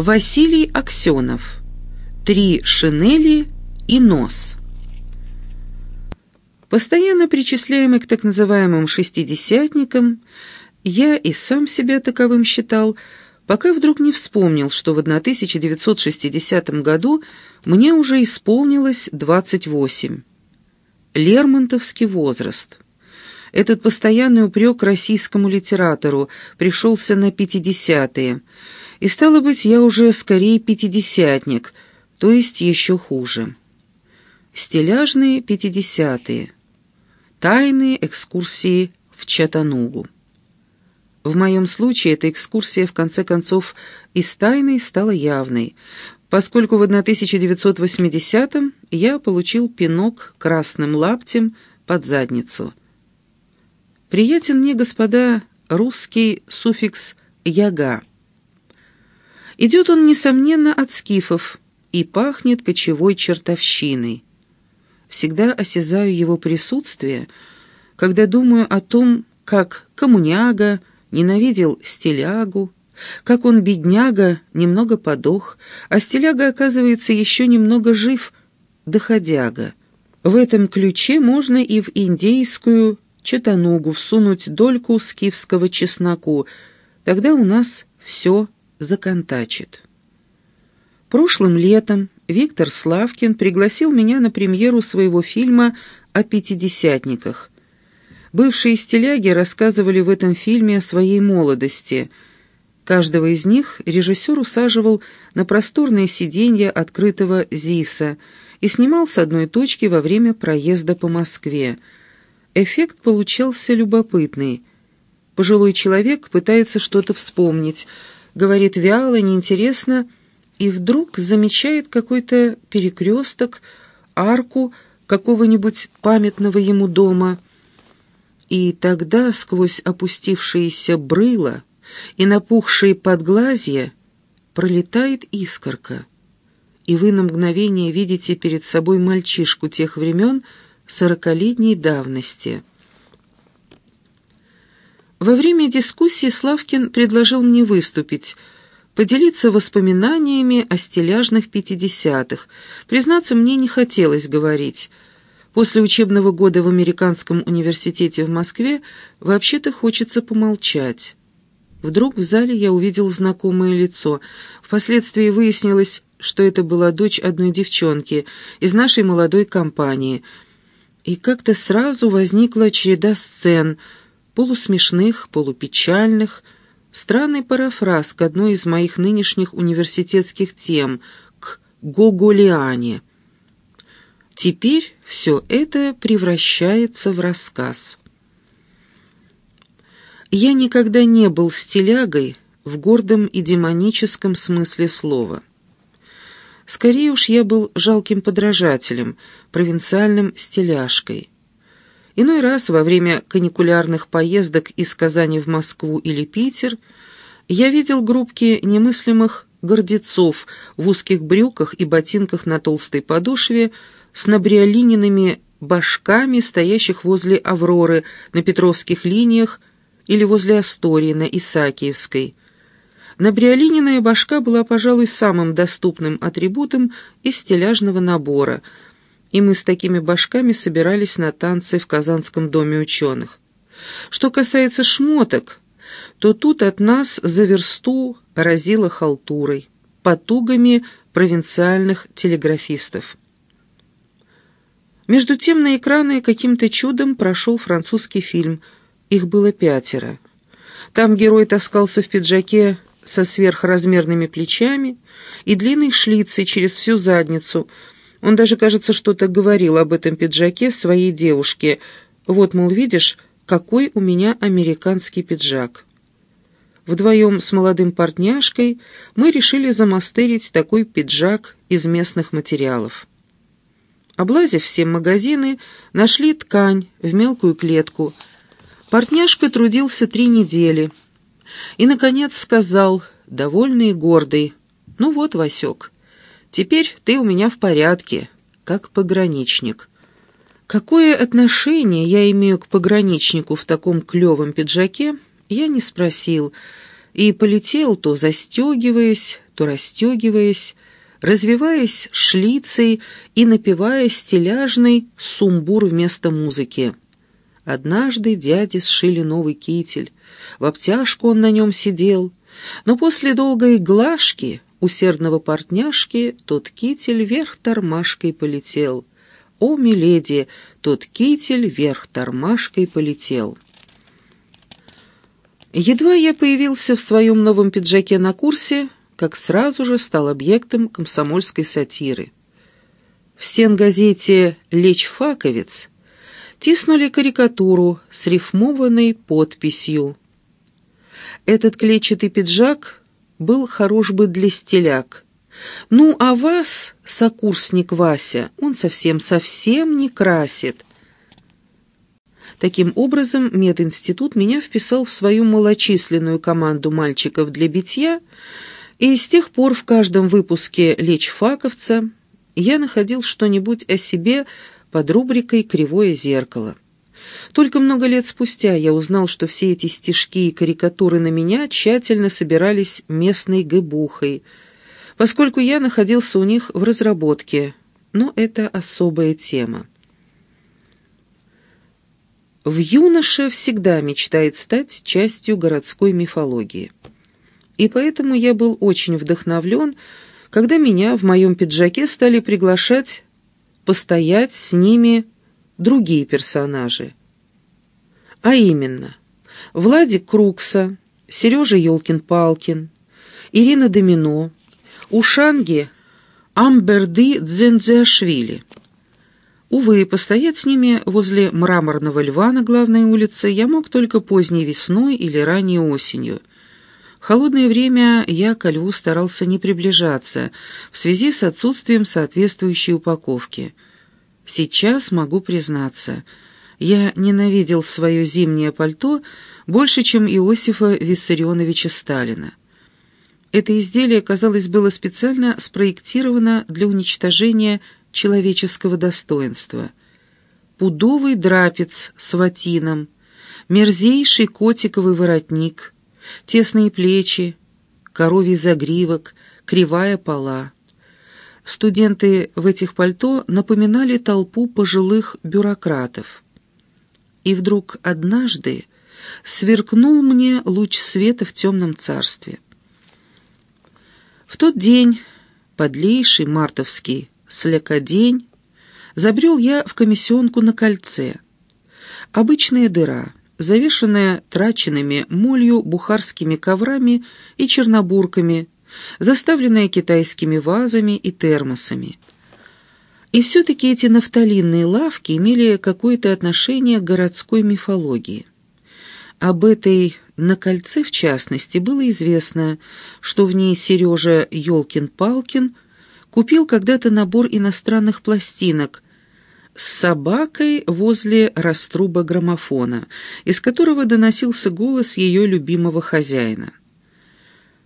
Василий Аксенов. Три шинели и нос. Постоянно причисляемый к так называемым «шестидесятникам», я и сам себя таковым считал, пока вдруг не вспомнил, что в 1960 году мне уже исполнилось 28. Лермонтовский возраст. Этот постоянный упрек российскому литератору пришелся на 50-е, и стало быть, я уже скорее пятидесятник, то есть еще хуже. Стиляжные пятидесятые. Тайные экскурсии в Чатанугу. В моем случае эта экскурсия, в конце концов, из тайной стала явной, поскольку в 1980-м я получил пинок красным лаптем под задницу. Приятен мне, господа, русский суффикс «яга». Идет он, несомненно, от скифов и пахнет кочевой чертовщиной всегда осязаю его присутствие, когда думаю о том, как коммуняга ненавидел стилягу, как он, бедняга, немного подох, а стиляга, оказывается, еще немного жив, доходяга. В этом ключе можно и в индейскую чатанугу всунуть дольку скифского чесноку, тогда у нас все законтачит. Прошлым летом Виктор Славкин пригласил меня на премьеру своего фильма о пятидесятниках. Бывшие стиляги рассказывали в этом фильме о своей молодости. Каждого из них режиссер усаживал на просторное сиденье открытого ЗИСа и снимал с одной точки во время проезда по Москве. Эффект получался любопытный. Пожилой человек пытается что-то вспомнить, говорит вяло, неинтересно, и вдруг замечает какой-то перекресток, арку какого-нибудь памятного ему дома. И тогда сквозь опустившиеся брыла и напухшие подглазья пролетает искорка, и вы на мгновение видите перед собой мальчишку тех времен сорокалетней давности. Во время дискуссии Славкин предложил мне выступить – поделиться воспоминаниями о стиляжных пятидесятых. Признаться, мне не хотелось говорить. После учебного года в Американском университете в Москве вообще-то хочется помолчать. Вдруг в зале я увидел знакомое лицо. Впоследствии выяснилось, что это была дочь одной девчонки из нашей молодой компании. И как-то сразу возникла череда сцен, полусмешных, полупечальных, Странный парафраз к одной из моих нынешних университетских тем, к Гоголиане. Теперь все это превращается в рассказ. Я никогда не был стилягой в гордом и демоническом смысле слова. Скорее уж я был жалким подражателем, провинциальным стиляшкой. Иной раз во время каникулярных поездок из Казани в Москву или Питер я видел группки немыслимых гордецов в узких брюках и ботинках на толстой подошве с набриолиненными башками, стоящих возле «Авроры» на Петровских линиях или возле Астории на Исаакиевской. Набриолиненная башка была, пожалуй, самым доступным атрибутом из стеляжного набора – и мы с такими башками собирались на танцы в Казанском доме ученых. Что касается шмоток, то тут от нас за версту разило халтурой, потугами провинциальных телеграфистов. Между тем на экраны каким-то чудом прошел французский фильм. Их было пятеро. Там герой таскался в пиджаке со сверхразмерными плечами и длинной шлицей через всю задницу – он даже, кажется, что-то говорил об этом пиджаке своей девушке. Вот, мол, видишь, какой у меня американский пиджак. Вдвоем с молодым партняшкой мы решили замастерить такой пиджак из местных материалов. Облазив все магазины, нашли ткань в мелкую клетку. Партняшка трудился три недели. И, наконец, сказал, довольный и гордый, «Ну вот, Васек, Теперь ты у меня в порядке, как пограничник. Какое отношение я имею к пограничнику в таком клевом пиджаке, я не спросил. и полетел, то застегиваясь, то расстегиваясь, развиваясь шлицей и напевая стиляжный сумбур вместо музыки. Однажды дяде сшили новый китель, в обтяжку он на нем сидел, но после долгой глажки усердного портняшки тот китель вверх тормашкой полетел. О, миледи, тот китель вверх тормашкой полетел. Едва я появился в своем новом пиджаке на курсе, как сразу же стал объектом комсомольской сатиры. В стенгазете «Лечь Факовец» тиснули карикатуру с рифмованной подписью. Этот клетчатый пиджак был хорош бы для стеляк. Ну, а вас, сокурсник Вася, он совсем-совсем не красит. Таким образом, мединститут меня вписал в свою малочисленную команду мальчиков для битья — и с тех пор в каждом выпуске «Лечфаковца» я находил что-нибудь о себе под рубрикой «Кривое зеркало». Только много лет спустя я узнал, что все эти стишки и карикатуры на меня тщательно собирались местной гэбухой, поскольку я находился у них в разработке, но это особая тема. В юноше всегда мечтает стать частью городской мифологии и поэтому я был очень вдохновлен, когда меня в моем пиджаке стали приглашать постоять с ними другие персонажи. А именно, Владик Крукса, Сережа Ёлкин-Палкин, Ирина Домино, Ушанги Амберды Дзензиашвили. Увы, постоять с ними возле мраморного льва на главной улице я мог только поздней весной или ранней осенью – холодное время я ко льву старался не приближаться в связи с отсутствием соответствующей упаковки. Сейчас могу признаться, я ненавидел свое зимнее пальто больше, чем Иосифа Виссарионовича Сталина. Это изделие, казалось, было специально спроектировано для уничтожения человеческого достоинства. Пудовый драпец с ватином, мерзейший котиковый воротник — Тесные плечи, коровий загривок, кривая пола. Студенты в этих пальто напоминали толпу пожилых бюрократов. И вдруг однажды сверкнул мне луч света в темном царстве. В тот день, подлейший мартовский слякодень, забрел я в комиссионку на кольце. Обычная дыра — завешенная траченными молью бухарскими коврами и чернобурками, заставленная китайскими вазами и термосами. И все-таки эти нафталинные лавки имели какое-то отношение к городской мифологии. Об этой на кольце, в частности, было известно, что в ней Сережа Ёлкин-Палкин купил когда-то набор иностранных пластинок – с собакой возле раструба граммофона, из которого доносился голос ее любимого хозяина.